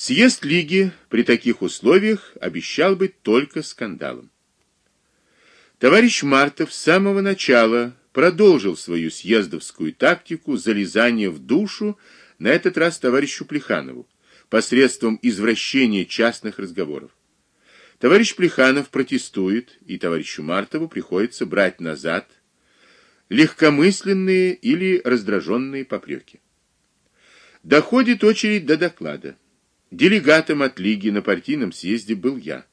Съезд Лиги при таких условиях обещал быть только скандалом. Товарищ Мартов с самого начала продолжил свою съездовскую тактику залезания в душу, на этот раз товарищу Плеханову, посредством извращения частных разговоров. Товарищ Плеханов протестует, и товарищу Мартову приходится брать назад легкомысленные или раздраженные попреки. Доходит очередь до доклада. Делегатом от Лиги на партийном съезде был я.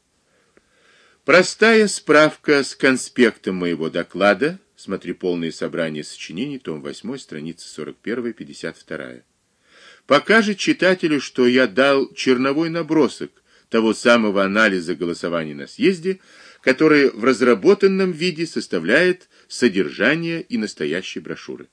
Простая справка с конспектом моего доклада, смотри полное собрание сочинений, том 8, страница 41-52, покажет читателю, что я дал черновой набросок того самого анализа голосований на съезде, который в разработанном виде составляет содержание и настоящей брошюры.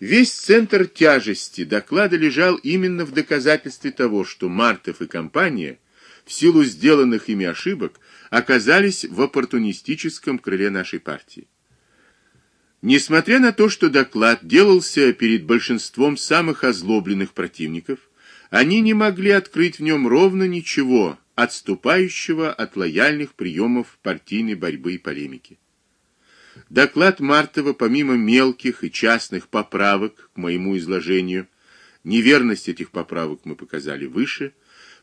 Весь центр тяжести доклада лежал именно в доказательстве того, что Мартов и компания, в силу сделанных ими ошибок, оказались в оппортунистическом крыле нашей партии. Несмотря на то, что доклад делался перед большинством самых озлобленных противников, они не могли открыть в нем ровно ничего, отступающего от лояльных приемов партийной борьбы и полемики. Доклад Мартова, помимо мелких и частных поправок к моему изложению, неверность этих поправок мы показали выше,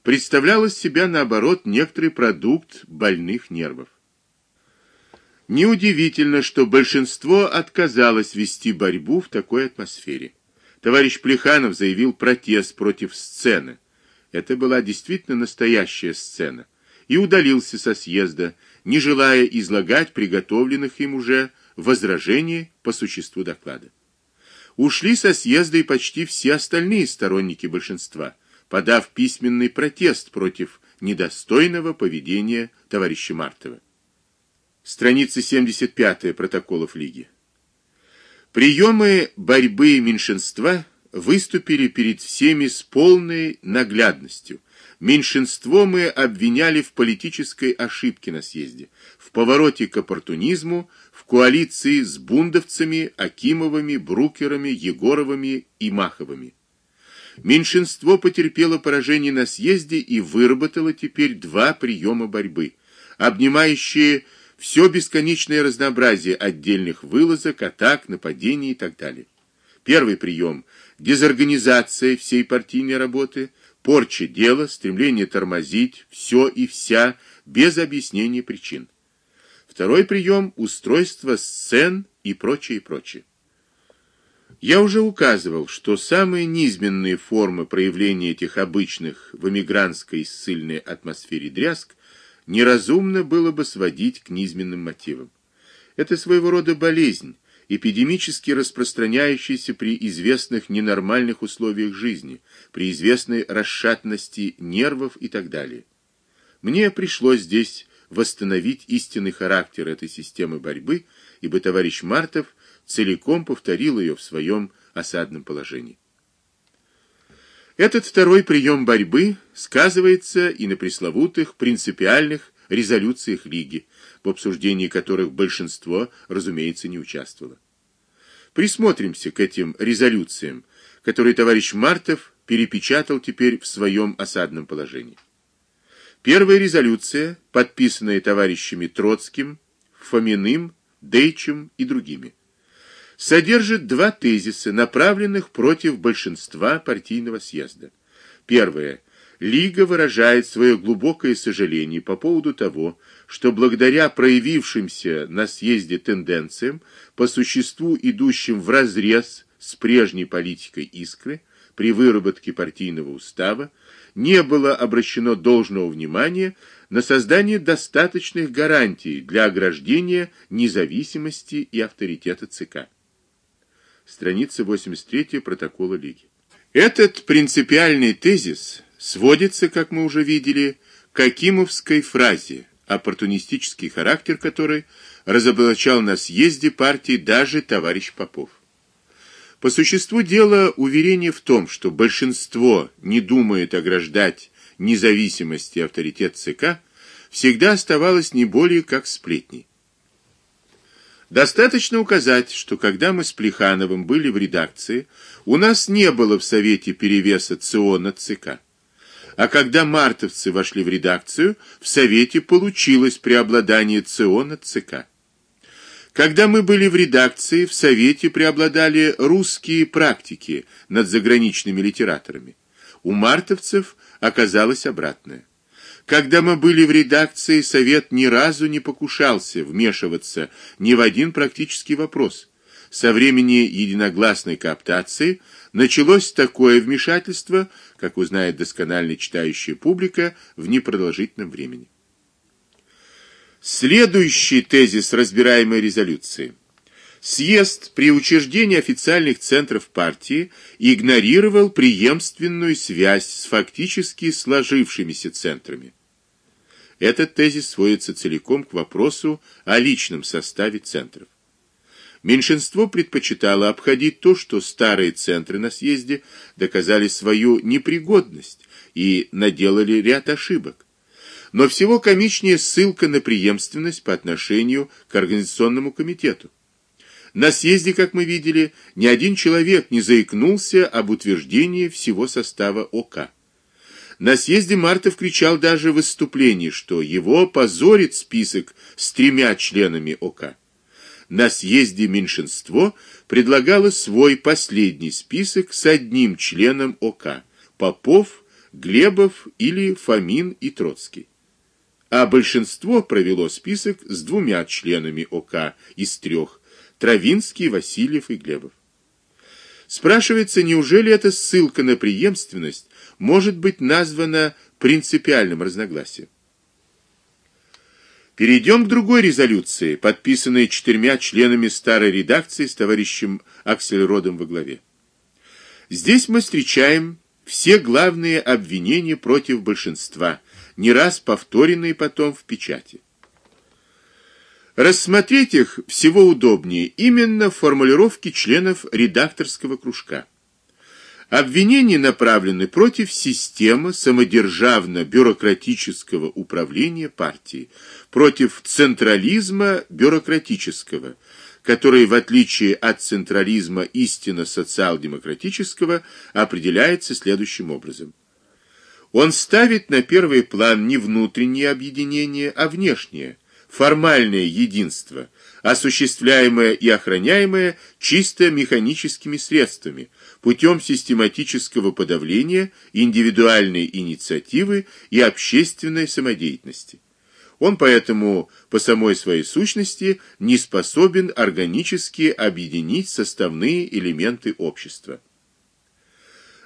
представлял из себя, наоборот, некоторый продукт больных нервов. Неудивительно, что большинство отказалось вести борьбу в такой атмосфере. Товарищ Плеханов заявил протест против сцены. Это была действительно настоящая сцена. И удалился со съезда, не желая излагать приготовленных им уже возражений по существу доклада. Ушли со съезда и почти все остальные сторонники большинства, подав письменный протест против недостойного поведения товарища Мартова. Страница 75 протоколов Лиги. Приемы борьбы меньшинства выступили перед всеми с полной наглядностью, Меньшинство мы обвиняли в политической ошибке на съезде, в повороте к оппортунизму, в коалиции с бундовцами, Акимовыми, Брукерами, Егоровыми и Маховыми. Меньшинство потерпело поражение на съезде и выработало теперь два приема борьбы, обнимающие все бесконечное разнообразие отдельных вылазок, атак, нападений и так далее. Первый прием дезорганизация всей партийной работы – порча дела, стремление тормозить все и вся без объяснения причин. Второй прием устройство сцен и прочее, и прочее. Я уже указывал, что самые низменные формы проявления этих обычных в эмигрантской ссыльной атмосфере дрязг неразумно было бы сводить к низменным мотивам. Это своего рода болезнь, эпидемически распространяющийся при известных ненормальных условиях жизни, при известной расшатности нервов и так далее. Мне пришлось здесь восстановить истинный характер этой системы борьбы, ибо товарищ Мартов целиком повторил ее в своем осадном положении. Этот второй прием борьбы сказывается и на пресловутых принципиальных резолюциях Лиги, в обсуждении которых большинство, разумеется, не участвовало. Присмотримся к этим резолюциям, которые товарищ Мартов перепечатал теперь в своем осадном положении. Первая резолюция, подписанная товарищами Троцким, Фоминым, Дейчем и другими, содержит два тезиса, направленных против большинства партийного съезда. Первое Лига выражает свое глубокое сожаление по поводу того, что благодаря проявившимся на съезде тенденциям, по существу идущим вразрез с прежней политикой Искры, при выработке партийного устава, не было обращено должного внимания на создание достаточных гарантий для ограждения независимости и авторитета ЦК. Страница 83 протокола Лиги. Этот принципиальный тезис сводится, как мы уже видели, к Акимовской фразе, оппортунистический характер которой разоблачал на съезде партии даже товарищ Попов. По существу дела уверение в том, что большинство не думает ограждать независимость и авторитет ЦК, всегда оставалось не более как сплетней. Достаточно указать, что когда мы с Плехановым были в редакции, у нас не было в совете перевеса ЦИО над ЦК. А когда мартовцы вошли в редакцию, в совете получилось преобладание ЦО над ЦК. Когда мы были в редакции, в совете преобладали русские практики над заграничными литераторами. У мартовцев оказалось обратное. Когда мы были в редакции, совет ни разу не покушался вмешиваться ни в один практический вопрос. Со времени единогласной кооптации началось такое вмешательство, как узнает досконально читающая публика в непродолжительном времени. Следующий тезис разбираемой резолюции. Съезд при учреждении официальных центров партии игнорировал преемственную связь с фактически сложившимися центрами. Этот тезис сводится целиком к вопросу о личном составе центров. Меньшинство предпочитало обходить то, что старые центры на съезде доказали свою непригодность и наделали ряд ошибок. Но всего комичнее ссылка на преемственность по отношению к организационному комитету. На съезде, как мы видели, ни один человек не заикнулся об утверждении всего состава ОК. На съезде Мартов кричал даже в выступлении, что его позорит список с тремя членами ОК. На съезде меньшинство предлагало свой последний список с одним членом ОК: Попов, Глебов или Фомин и Троцкий. А большинство провело список с двумя членами ОК из трех: Травинский, Васильев и Глебов. Спрашивается, неужели эта ссылка на преемственность может быть названа принципиальным разногласием? Перейдем к другой резолюции, подписанной четырьмя членами старой редакции с товарищем Аксельродом во главе. Здесь мы встречаем все главные обвинения против большинства, не раз повторенные потом в печати. Рассмотреть их всего удобнее именно в формулировке членов редакторского кружка. Обвинения направлены против системы самодержавно-бюрократического управления партией, против централизма бюрократического, который в отличие от централизма истинно социал-демократического определяется следующим образом: он ставит на первый план не внутреннее объединение, а внешнее формальное единство, осуществляемое и охраняемое чисто механическими средствами, путем систематического подавления индивидуальной инициативы и общественной самодеятельности. Он поэтому по самой своей сущности не способен органически объединить составные элементы общества.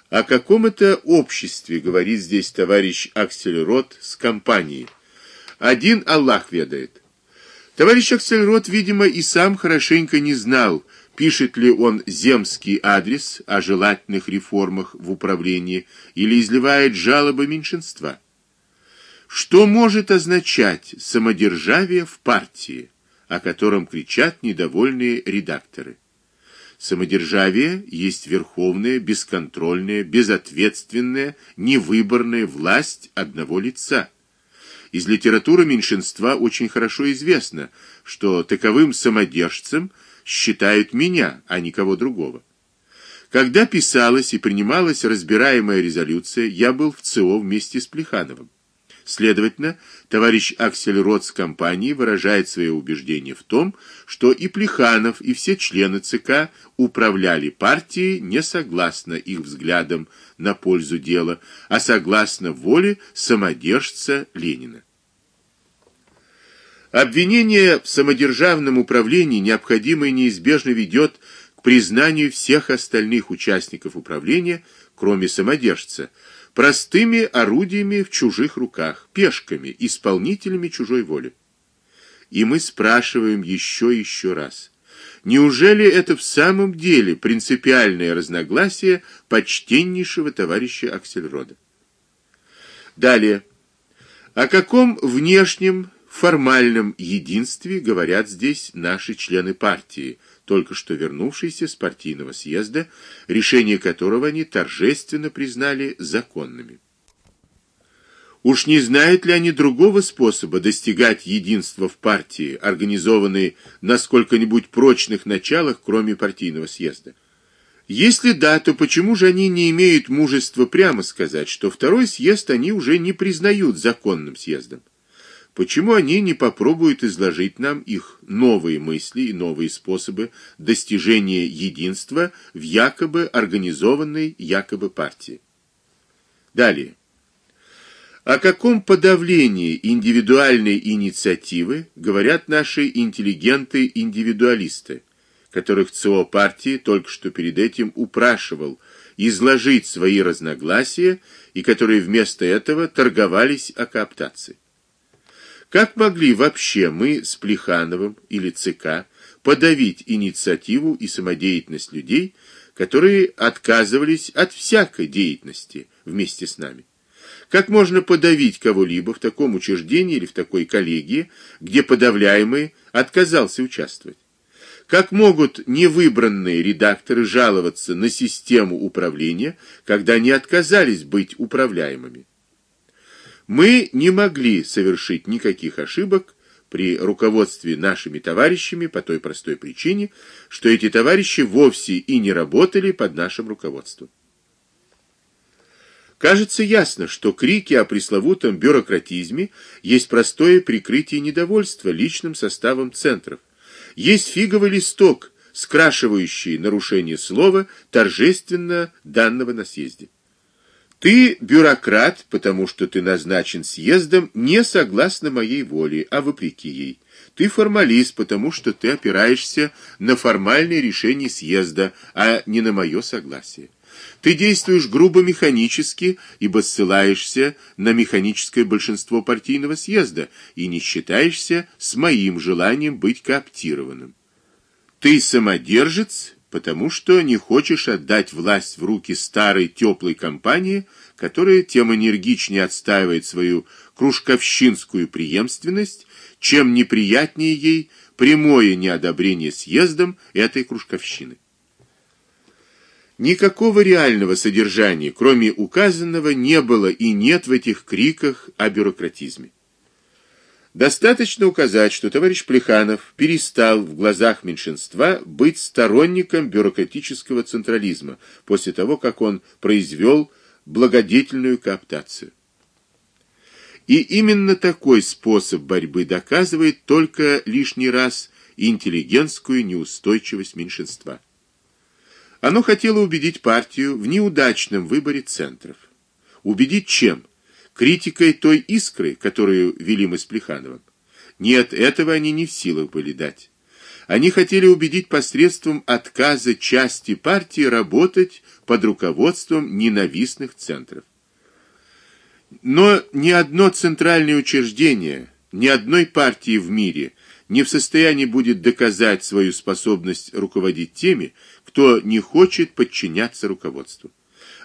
О каком это обществе говорит здесь товарищ Аксельрод с компанией? Один Аллах ведает. Товарищ Аксельрод, видимо, и сам хорошенько не знал, пишет ли он земский адрес о желательных реформах в управлении или изливает жалобы меньшинства. Что может означать самодержавие в партии, о котором кричат недовольные редакторы? Самодержавие есть верховная, бесконтрольная, безответственная, невыборная власть одного лица – из литературы меньшинства очень хорошо известно, что таковым самодержцем считают меня, а никого другого. Когда писалась и принималась разбираемая резолюция, я был в ЦО вместе с Плехановым. Следовательно, товарищ Аксельрод с компанией выражает свое убеждение в том, что и Плеханов, и все члены ЦК управляли партией не согласно их взглядам на пользу дела, а согласно воле самодержца Ленина. Обвинение в самодержавном управлении необходимо и неизбежно ведет к признанию всех остальных участников управления, кроме самодержца, простыми орудиями в чужих руках, пешками, исполнителями чужой воли. И мы спрашиваем еще и еще раз: неужели это в самом деле принципиальное разногласие почтеннейшего товарища Аксельрода? Далее. О каком внешнем формальном единстве говорят здесь наши члены партии? только что вернувшийся с партийного съезда, решение которого они торжественно признали законными. Уж не знают ли они другого способа достигать единства в партии, организованной на сколько-нибудь прочных началах, кроме партийного съезда? Если да, то почему же они не имеют мужества прямо сказать, что второй съезд они уже не признают законным съездом? Почему они не попробуют изложить нам их новые мысли и новые способы достижения единства в якобы организованной якобы партии? Далее. О каком подавлении индивидуальной инициативы говорят наши интеллигенты-индивидуалисты, которых ЦО партии только что перед этим упрашивал изложить свои разногласия и которые вместо этого торговались о кооптации? Как могли вообще мы с Плехановым или ЦК подавить инициативу и самодеятельность людей, которые отказывались от всякой деятельности вместе с нами? Как можно подавить кого-либо в таком учреждении или в такой коллегии, где подавляемый отказался участвовать? Как могут невыбранные редакторы жаловаться на систему управления, когда они отказались быть управляемыми? Мы не могли совершить никаких ошибок при руководстве нашими товарищами по той простой причине, что эти товарищи вовсе и не работали под нашим руководством. Кажется ясно, что крики о пресловутом бюрократизме есть простое прикрытие недовольства личным составом центров. Есть фиговый листок, скрашивающий нарушение слова, торжественно данного на съезде. Ты бюрократ, потому что ты назначен съездом не согласно моей воле, а вопреки ей. Ты формалист, потому что ты опираешься на формальное решение съезда, а не на мое согласие. Ты действуешь грубо механически, ибо ссылаешься на механическое большинство партийного съезда и не считаешься с моим желанием быть кооптированным. Ты самодержец, потому что не хочешь отдать власть в руки старой теплой компании, которая тем энергичнее отстаивает свою кружковщинскую преемственность, чем неприятнее ей прямое неодобрение съездом этой кружковщины. Никакого реального содержания, кроме указанного, не было и нет в этих криках о бюрократизме. Достаточно указать, что товарищ Плеханов перестал в глазах меньшинства быть сторонником бюрократического централизма после того, как он произвел благодетельную кооптацию. И именно такой способ борьбы доказывает только лишний раз интеллигентскую неустойчивость меньшинства. Оно хотело убедить партию в неудачном выборе центров. Убедить чем? Критикой той искры, которую вели мы с Плехановым. Нет, этого они не в силах были дать. Они хотели убедить посредством отказа части партии работать под руководством ненавистных центров. Но ни одно центральное учреждение, ни одной партии в мире не в состоянии будет доказать свою способность руководить теми, кто не хочет подчиняться руководству.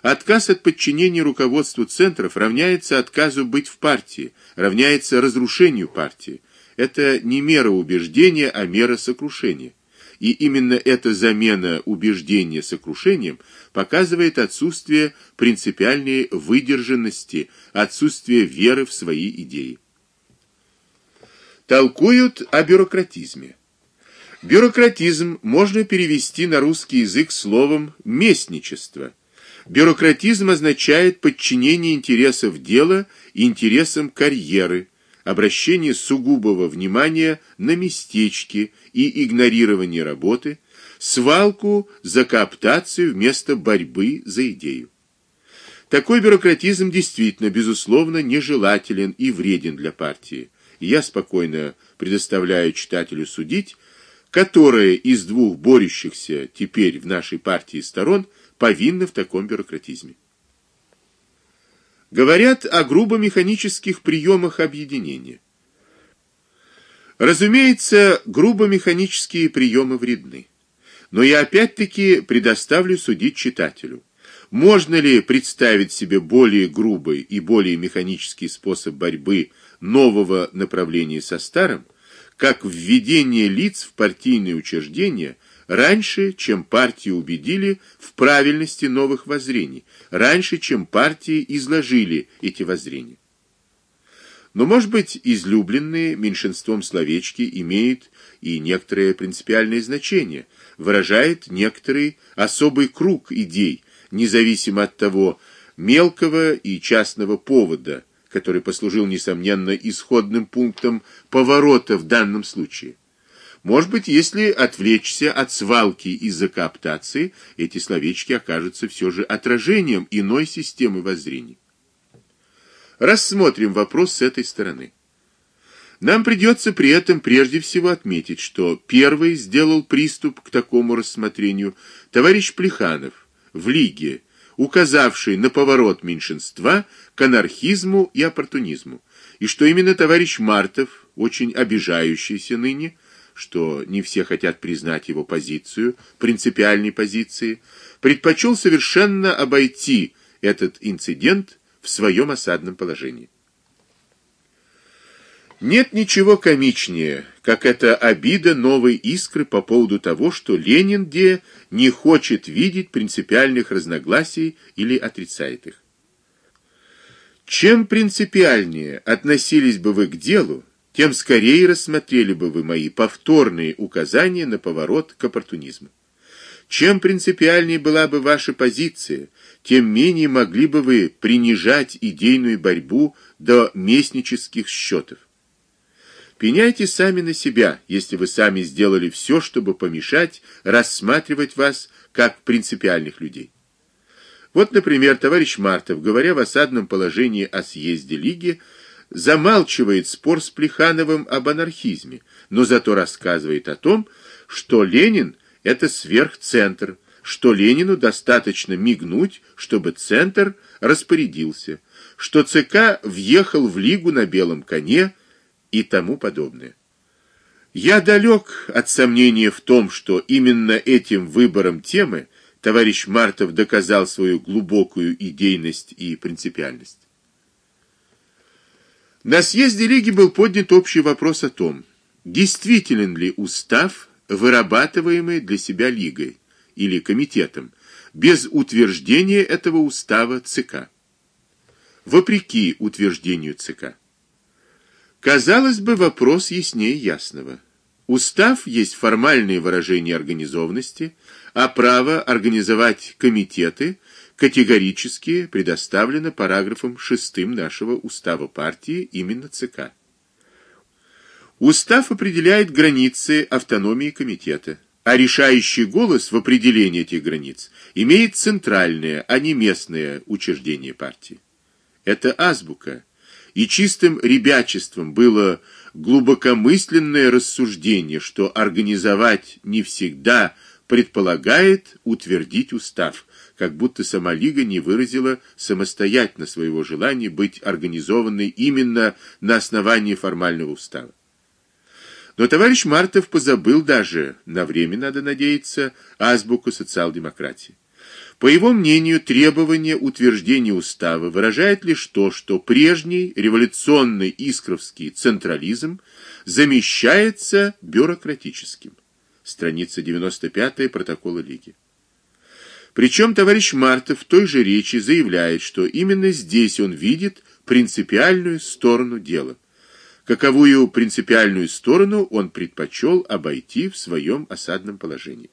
Отказ от подчинения руководству центров равняется отказу быть в партии, равняется разрушению партии. Это не мера убеждения, а мера сокрушения. И именно эта замена убеждения сокрушением показывает отсутствие принципиальной выдержанности, отсутствие веры в свои идеи. Толкуют о бюрократизме. Бюрократизм можно перевести на русский язык словом местничество – Бюрократизм означает подчинение интересов дела интересам карьеры, обращение сугубого внимания на местечки и игнорирование работы, свалку за кооптацию вместо борьбы за идею. Такой бюрократизм действительно, безусловно, нежелателен и вреден для партии. Я спокойно предоставляю читателю судить, которая из двух борющихся теперь в нашей партии сторон – повинны в таком бюрократизме. Говорят о грубо механических приемах объединения. Разумеется, грубо механические приемы вредны. Но я опять-таки предоставлю судить читателю. Можно ли представить себе более грубый и более механический способ борьбы нового направления со старым, как введение лиц в партийные учреждения раньше, чем партии убедили в правильности новых воззрений, раньше, чем партии изложили эти воззрения. Но, может быть, излюбленные меньшинством словечки имеют и некоторое принципиальное значение, выражает некоторый особый круг идей, независимо от того мелкого и частного повода, который послужил несомненно исходным пунктом поворота в данном случае. Может быть, если отвлечься от свалки из-за кооптации, эти словечки окажутся все же отражением иной системы воззрений. Рассмотрим вопрос с этой стороны. Нам придется при этом прежде всего отметить, что первый сделал приступ к такому рассмотрению товарищ Плеханов в Лиге, указавший на поворот меньшинства к анархизму и оппортунизму, и что именно товарищ Мартов, очень обижающийся ныне, что не все хотят признать его позицию, принципиальной позиции, предпочел совершенно обойти этот инцидент в своем осадном положении. Нет ничего комичнее, как эта обида новой искры по поводу того, что Ленин где не хочет видеть принципиальных разногласий или отрицает их. Чем принципиальнее относились бы вы к делу, тем скорее рассмотрели бы вы мои повторные указания на поворот к оппортунизму. Чем принципиальнее была бы ваша позиция, тем менее могли бы вы принижать идейную борьбу до местнических счетов. Пеняйте сами на себя, если вы сами сделали все, чтобы помешать рассматривать вас как принципиальных людей. Вот, например, товарищ Мартов, говоря в осадном положении о съезде Лиги, замалчивает спор с Плехановым об анархизме, но зато рассказывает о том, что Ленин это сверхцентр, что Ленину достаточно мигнуть, чтобы центр распорядился, что ЦК въехал в Лигу на белом коне и тому подобное. Я далек от сомнения в том, что именно этим выбором темы товарищ Мартов доказал свою глубокую идейность и принципиальность. На съезде Лиги был поднят общий вопрос о том, действителен ли устав вырабатываемый для себя лигой или комитетом, без утверждения этого устава ЦК. Вопреки утверждению ЦК. Казалось бы, вопрос яснее ясного. Устав есть формальное выражение организованности, а право организовать комитеты категорически предоставлено параграфом 6 нашего устава партии именно ЦК. Устав определяет границы автономии комитета, а решающий голос в определении этих границ имеет центральное, а не местное учреждение партии. Это азбука, и чистым ребячеством было глубокомысленное рассуждение, что организовать не всегда предполагает утвердить устав, как будто сама лига не выразила самостоятельно своего желания быть организованной именно на основании формального устава. Но товарищ Мартов позабыл даже, на время надо надеяться, азбуку социал-демократии. По его мнению, требование утверждения устава выражает лишь то, что прежний революционный искровский централизм замещается бюрократическим. Страница 95 протокола Лиги. Причем товарищ Мартов в той же речи заявляет, что именно здесь он видит принципиальную сторону дела каковую принципиальную сторону он предпочел обойти в своем осадном положении.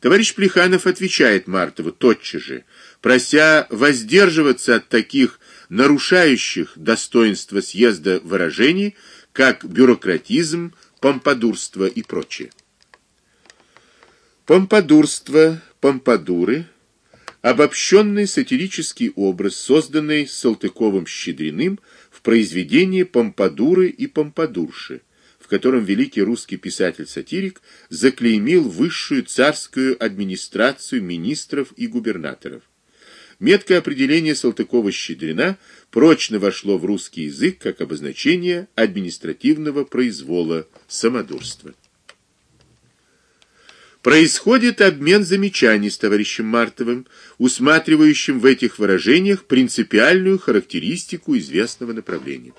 Товарищ Плеханов отвечает Мартову тотчас же, прося воздерживаться от таких нарушающих достоинство съезда выражений, как бюрократизм, помпадурство и прочее. Помпадурство, помпадуры обобщенный сатирический образ, созданный Салтыковым-Щедриным в произведении Помпадуры и Помпадурши, в котором великий русский писатель-сатирик заклеймил высшую царскую администрацию министров и губернаторов. Меткое определение Салтыкова-Щедрина прочно вошло в русский язык как обозначение административного произвола, самодурства. Происходит обмен замечаний с товарищем Мартовым, усматривающим в этих выражениях принципиальную характеристику известного направления.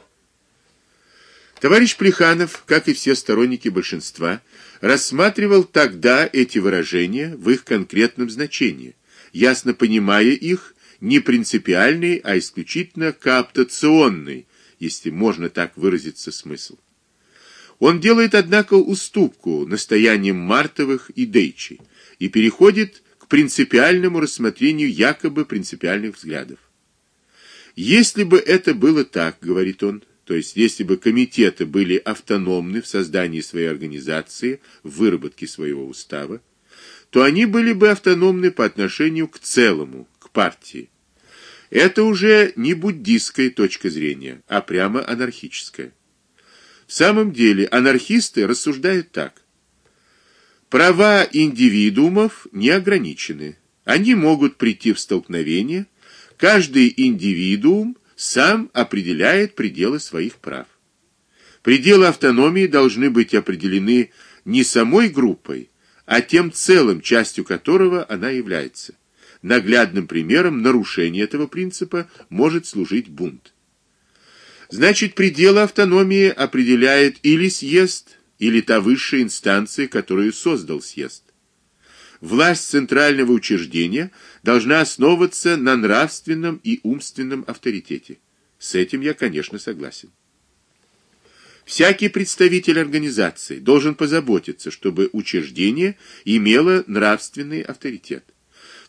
Товарищ Плеханов, как и все сторонники большинства, рассматривал тогда эти выражения в их конкретном значении, ясно понимая их не принципиальный, а исключительно кооптационный, если можно так выразиться смысл. Он делает, однако, уступку настояниям Мартовых и Дейчи и переходит к принципиальному рассмотрению якобы принципиальных взглядов. Если бы это было так, говорит он, то есть если бы комитеты были автономны в создании своей организации, в выработке своего устава, то они были бы автономны по отношению к целому, к партии. Это уже не буддистская точка зрения, а прямо анархическая. В самом деле, анархисты рассуждают так: права индивидуумов не ограничены. Они могут прийти в столкновение, каждый индивидуум сам определяет пределы своих прав. Пределы автономии должны быть определены не самой группой, а тем целым, частью которого она является. Наглядным примером нарушения этого принципа может служить бунт. Значит, пределы автономии определяет или съезд, или та высшая инстанция, которую создал съезд. Власть центрального учреждения должна основываться на нравственном и умственном авторитете. С этим я, конечно, согласен. Всякий представитель организации должен позаботиться, чтобы учреждение имело нравственный авторитет.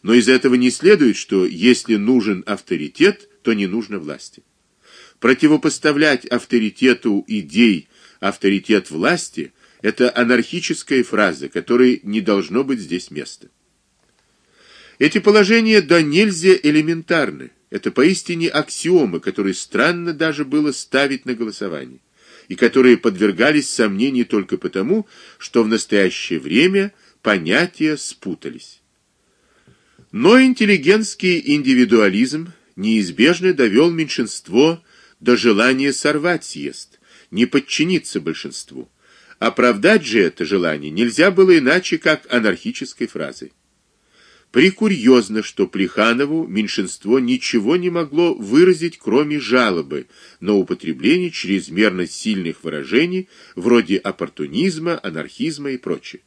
Но из этого не следует, что если нужен авторитет, то не нужно власти. Противопоставлять авторитету идей авторитет власти это анархическая фраза, которой не должно быть здесь места. Эти положения да нельзя элементарны. Это поистине аксиомы, которые странно даже было ставить на голосование, и которые подвергались сомнению только потому, что в настоящее время понятия спутались. Но интеллигентский индивидуализм неизбежно довел меньшинство до желания сорвать съезд, не подчиниться большинству. Оправдать же это желание нельзя было иначе, как анархической фразой. Прикурьезно, что Плеханову меньшинство ничего не могло выразить, кроме жалобы на употребление чрезмерно сильных выражений вроде оппортунизма, анархизма и прочее.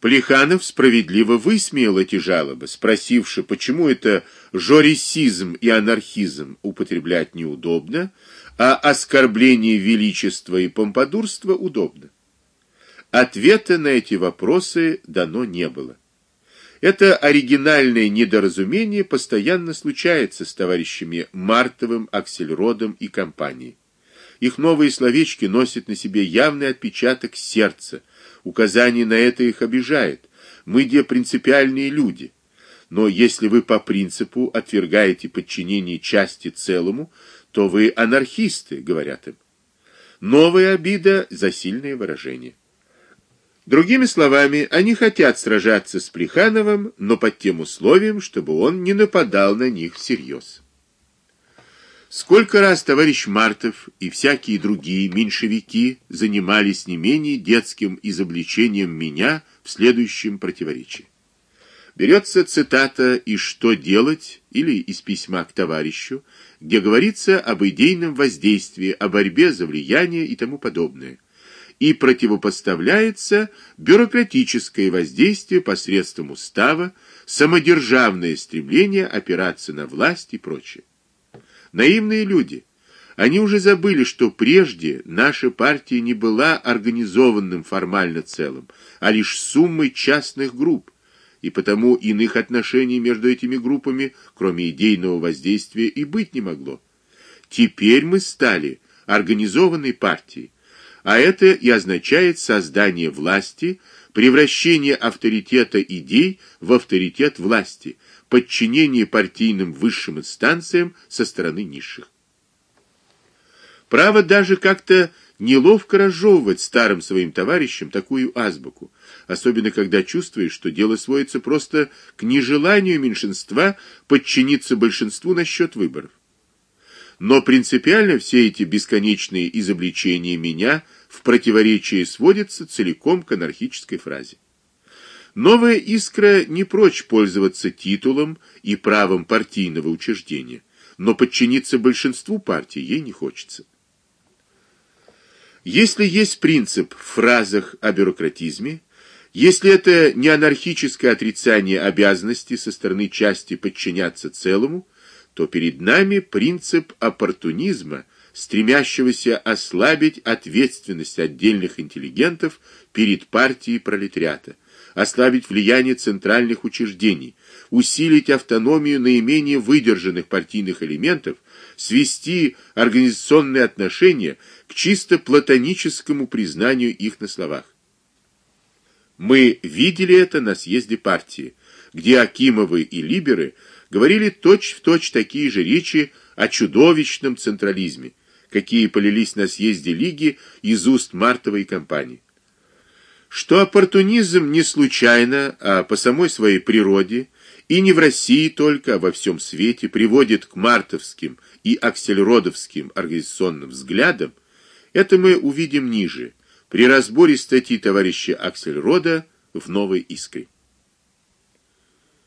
Плеханов справедливо высмеял эти жалобы, спросивши, почему это жорисизм и анархизм употреблять неудобно, а оскорбление величества и помпадурства удобно. Ответа на эти вопросы дано не было. Это оригинальное недоразумение постоянно случается с товарищами Мартовым, Аксельродом и компанией. Их новые словечки носят на себе явный отпечаток сердца, Указание на это их обижает. Мы где принципиальные люди. Но если вы по принципу отвергаете подчинение части целому, то вы анархисты, говорят им. Новая обида за сильное выражение. Другими словами, они хотят сражаться с Плехановым, но под тем условием, чтобы он не нападал на них всерьез. Сколько раз товарищ Мартов и всякие другие меньшевики занимались не менее детским изобличением меня в следующем противоречии. Берется цитата из Что делать или из письма к товарищу, где говорится об идейном воздействии, о борьбе за влияние и тому подобное. И противопоставляется бюрократическое воздействие посредством устава, самодержавное стремление опираться на власть и прочее. Наивные люди. Они уже забыли, что прежде наша партия не была организованным формально целым, а лишь суммой частных групп, и потому иных отношений между этими группами, кроме идейного воздействия, и быть не могло. Теперь мы стали организованной партией, а это и означает создание власти, превращение авторитета идей в авторитет власти – подчинение партийным высшим инстанциям со стороны низших. Право даже как-то неловко разжевывать старым своим товарищам такую азбуку, особенно когда чувствуешь, что дело сводится просто к нежеланию меньшинства подчиниться большинству на счет выборов. Но принципиально все эти бесконечные изобличения меня в противоречии сводятся целиком к анархической фразе. Новая искра не прочь пользоваться титулом и правом партийного учреждения, но подчиниться большинству партий ей не хочется. Если есть принцип в фразах о бюрократизме, Если это не анархическое отрицание обязанности со стороны части подчиняться целому, то перед нами принцип оппортунизма, стремящегося ослабить ответственность отдельных интеллигентов перед партией пролетариата, ослабить влияние центральных учреждений, усилить автономию наименее выдержанных партийных элементов, свести организационные отношения к чисто платоническому признанию их на словах. Мы видели это на съезде партии, где Акимовы и Либеры говорили точь-в-точь точь такие же речи о чудовищном централизме, какие полились на съезде Лиги из уст Мартовой компании. Что оппортунизм не случайно, а по самой своей природе, и не в России только, а во всем свете приводит к мартовским и аксельродовским организационным взглядам, это мы увидим ниже – при разборе статьи товарища Аксельрода в Новой Искре.